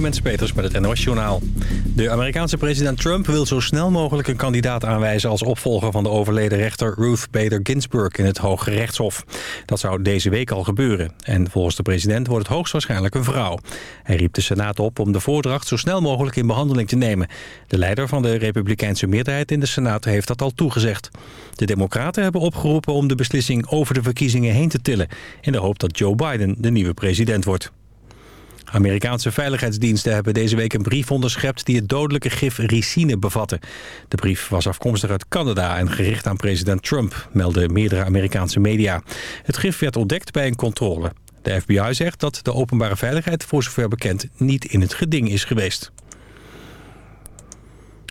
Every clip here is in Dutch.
Peters met het NOS Journaal. De Amerikaanse president Trump wil zo snel mogelijk een kandidaat aanwijzen... als opvolger van de overleden rechter Ruth Bader Ginsburg in het Hoge Rechtshof. Dat zou deze week al gebeuren. En volgens de president wordt het hoogstwaarschijnlijk een vrouw. Hij riep de Senaat op om de voordracht zo snel mogelijk in behandeling te nemen. De leider van de republikeinse meerderheid in de Senaat heeft dat al toegezegd. De democraten hebben opgeroepen om de beslissing over de verkiezingen heen te tillen... in de hoop dat Joe Biden de nieuwe president wordt. Amerikaanse veiligheidsdiensten hebben deze week een brief onderschept... die het dodelijke gif ricine bevatte. De brief was afkomstig uit Canada en gericht aan president Trump... melden meerdere Amerikaanse media. Het gif werd ontdekt bij een controle. De FBI zegt dat de openbare veiligheid voor zover bekend niet in het geding is geweest.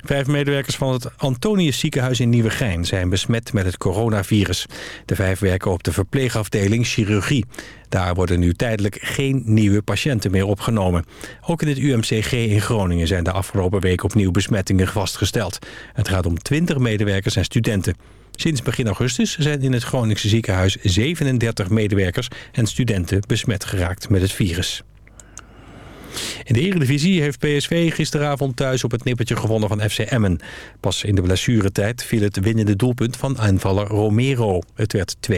Vijf medewerkers van het Antonius ziekenhuis in Nieuwegein zijn besmet met het coronavirus. De vijf werken op de verpleegafdeling chirurgie. Daar worden nu tijdelijk geen nieuwe patiënten meer opgenomen. Ook in het UMCG in Groningen zijn de afgelopen week opnieuw besmettingen vastgesteld. Het gaat om 20 medewerkers en studenten. Sinds begin augustus zijn in het Groningse ziekenhuis 37 medewerkers en studenten besmet geraakt met het virus. In de Eredivisie heeft PSV gisteravond thuis op het nippertje gewonnen van FC Emmen. Pas in de blessuretijd viel het winnende doelpunt van aanvaller Romero. Het werd 2-1.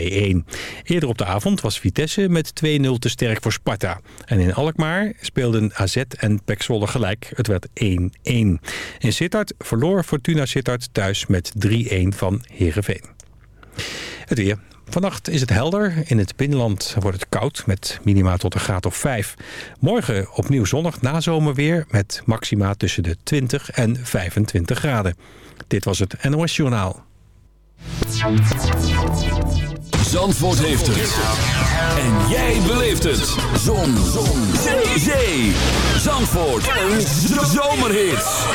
Eerder op de avond was Vitesse met 2-0 te sterk voor Sparta. En in Alkmaar speelden AZ en PEC Zwolle gelijk. Het werd 1-1. In Sittard verloor Fortuna Sittard thuis met 3-1 van Heerenveen. Het weer. Vannacht is het helder. In het binnenland wordt het koud met minima tot een graad of 5. Morgen opnieuw zonnig nazomerweer met maxima tussen de 20 en 25 graden. Dit was het NOS Journaal. Zandvoort heeft het. En jij beleeft het. Zon. Zon. Zee. Zandvoort. Een zomerhit.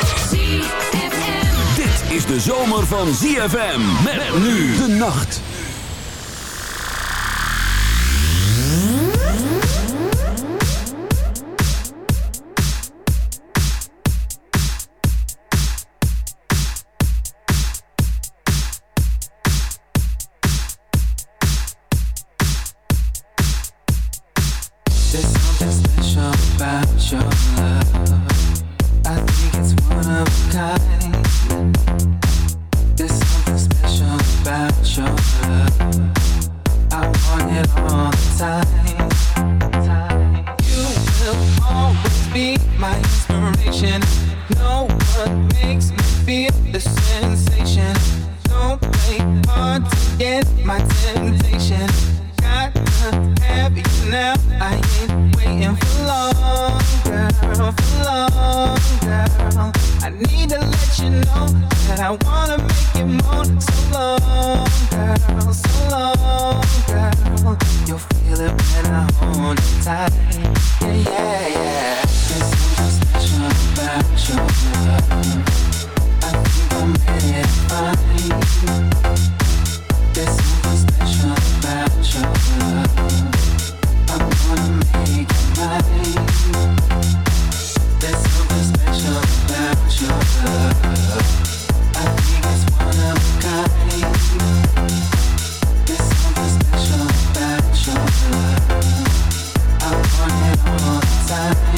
Dit is de zomer van ZFM. Met nu de nacht. more time.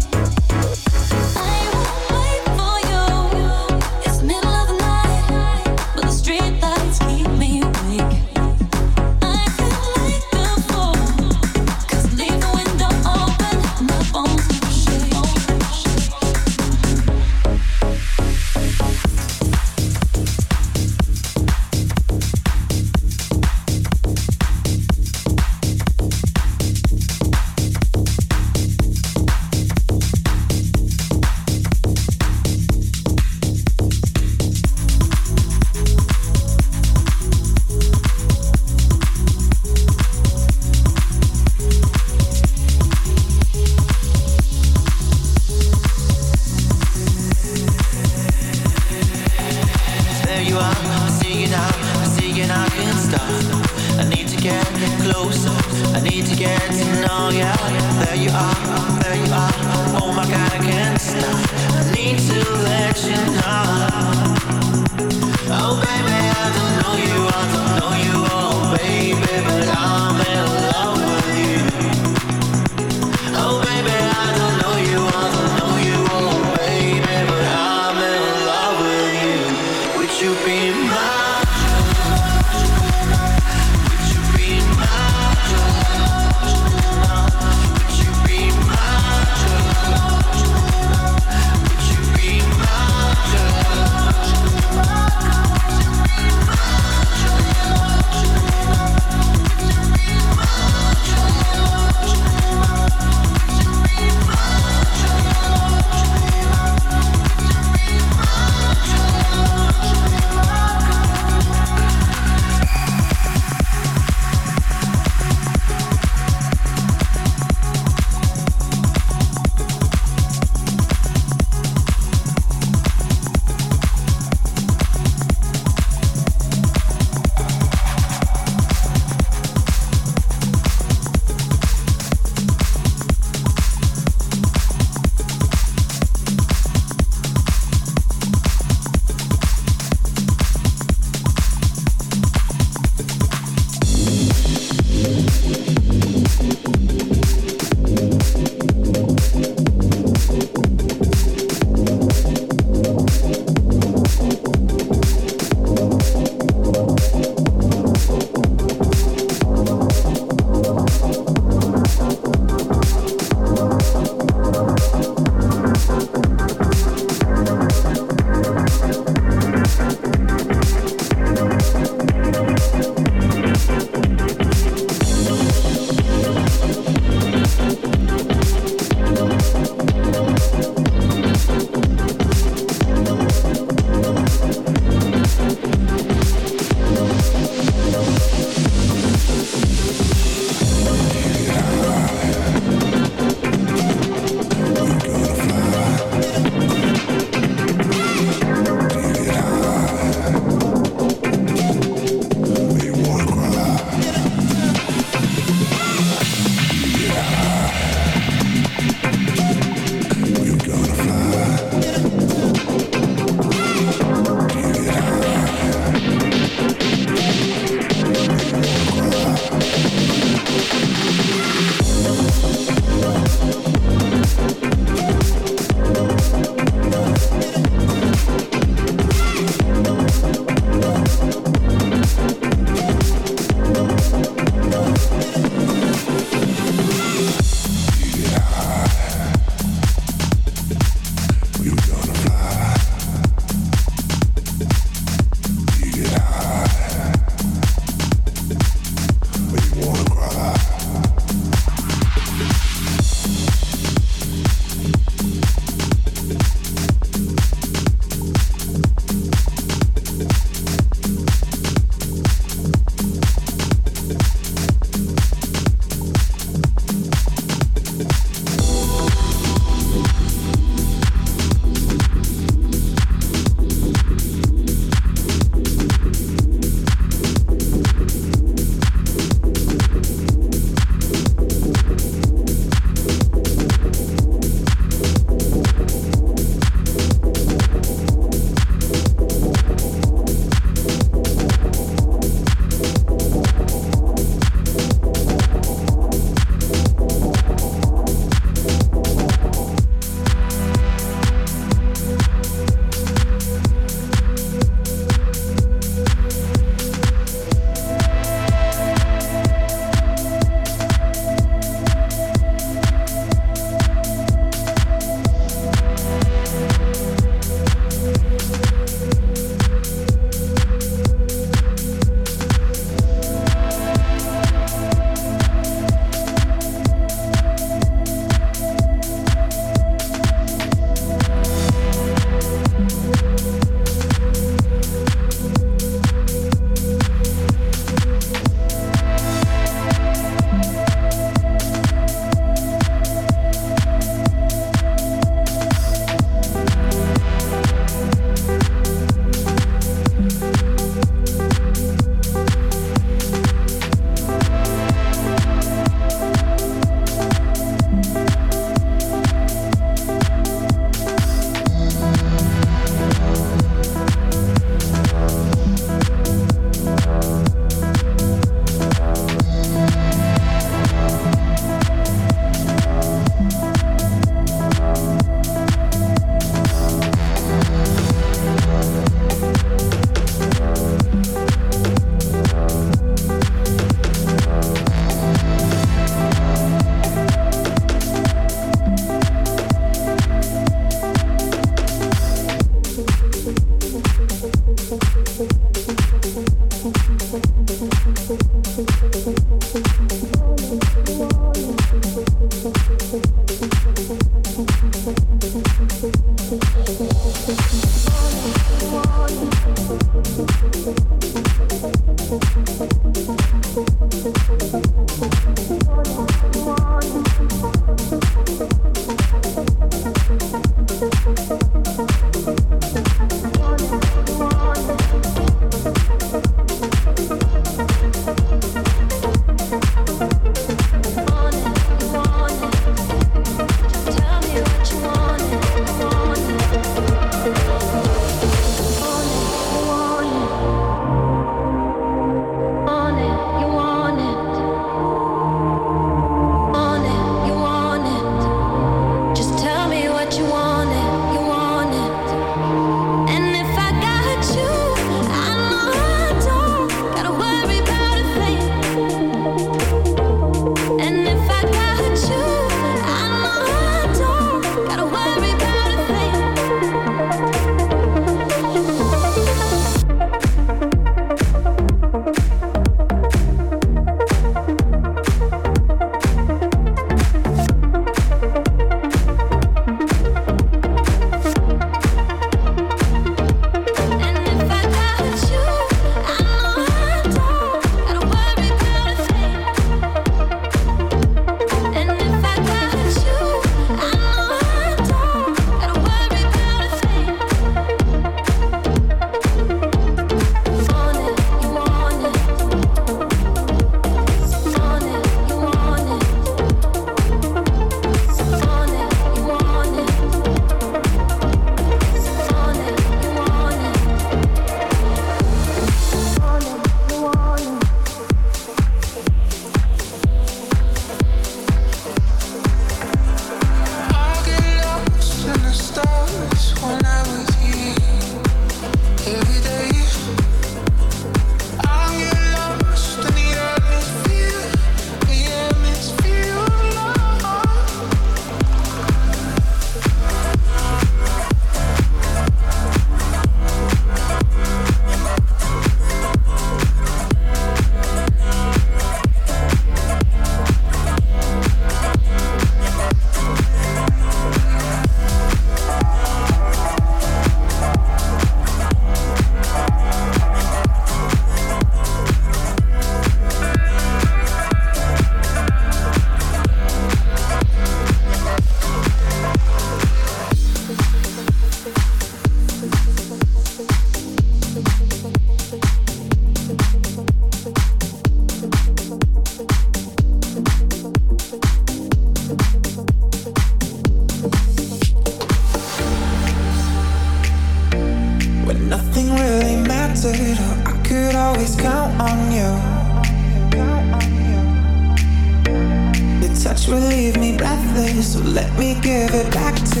so let me give it back to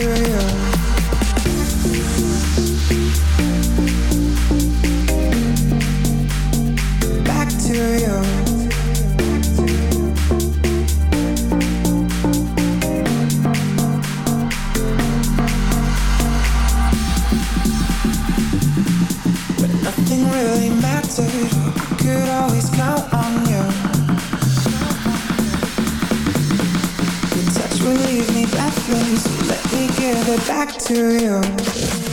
you. get back to you.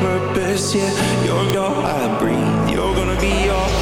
purpose, yeah. You're your I breathe, you're gonna be all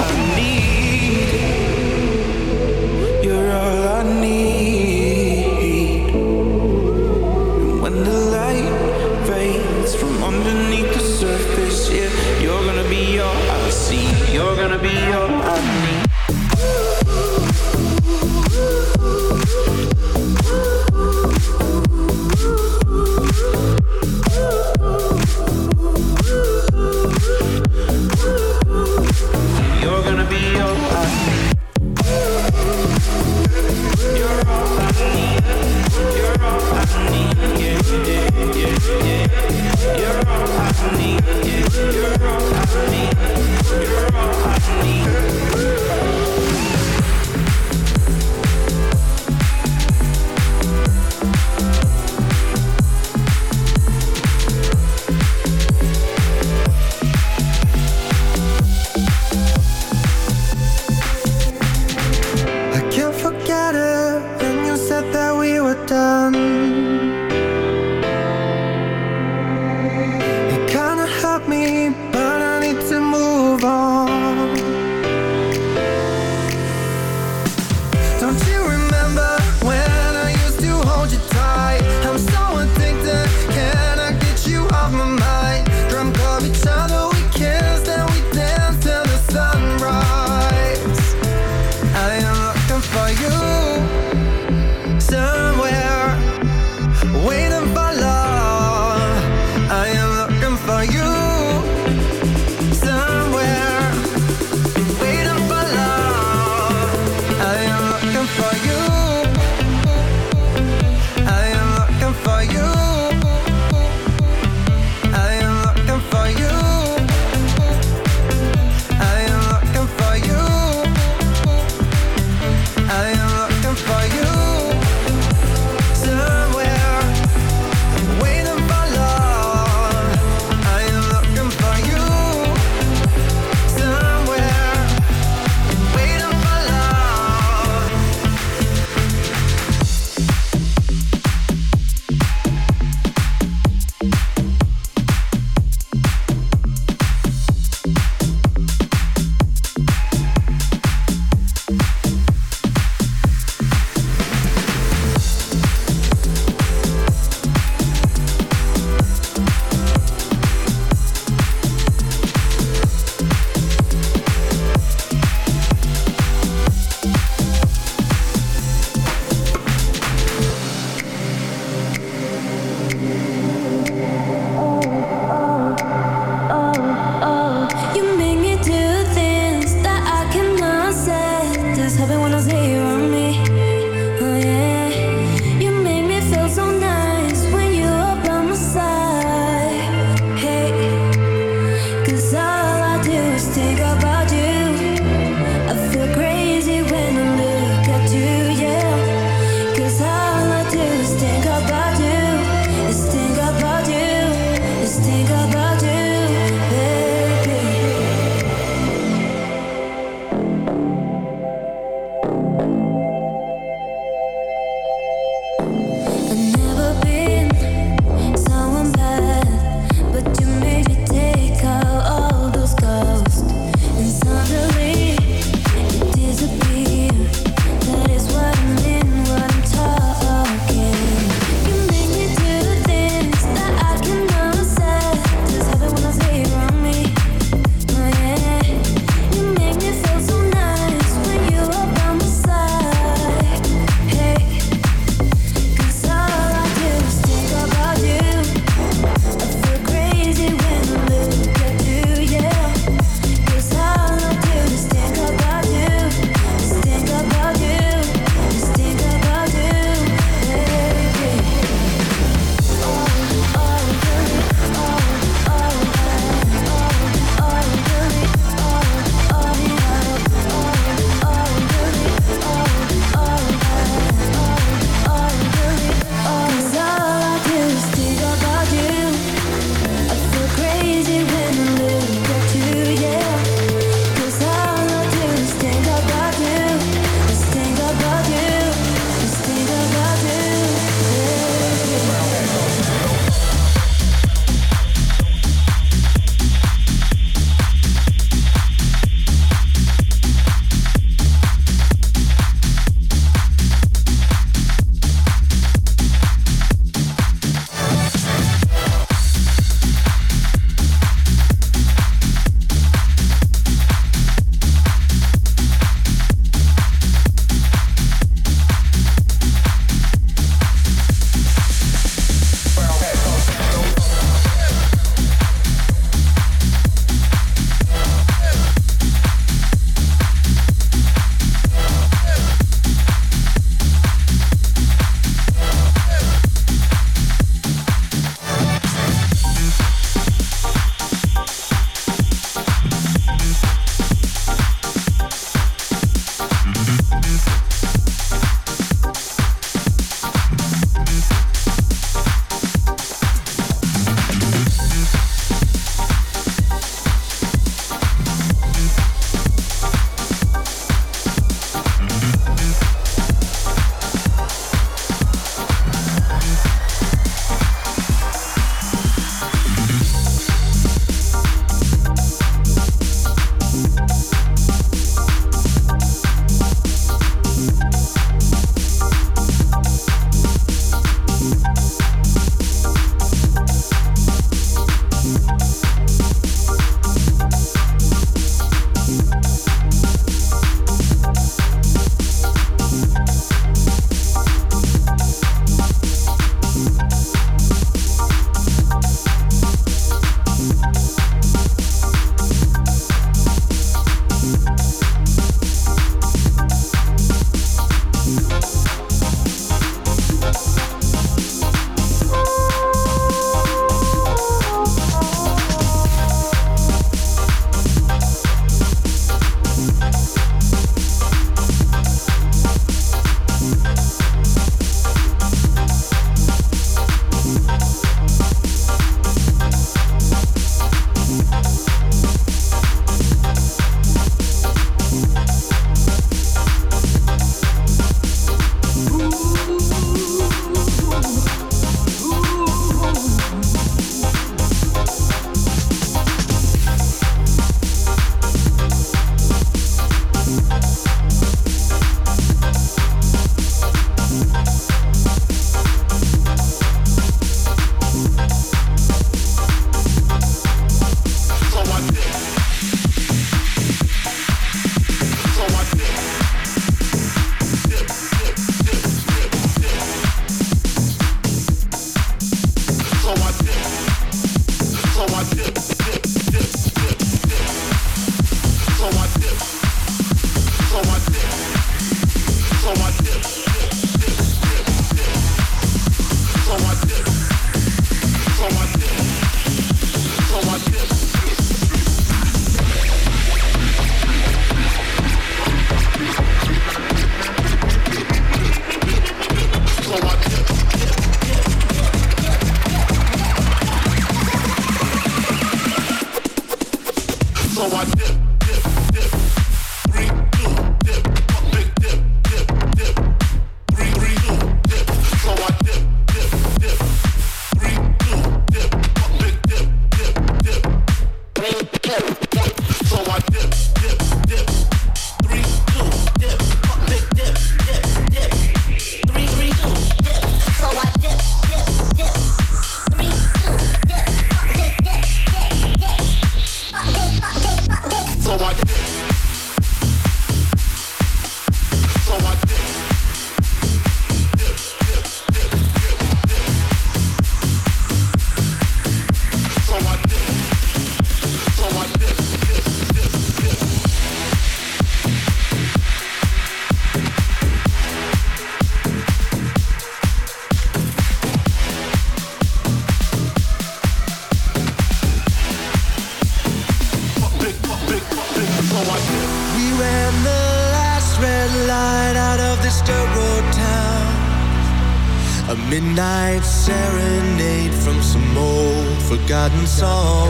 forgotten song.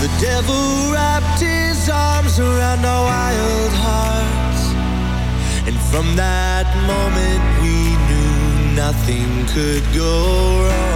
The devil wrapped his arms around our wild hearts, and from that moment we knew nothing could go wrong.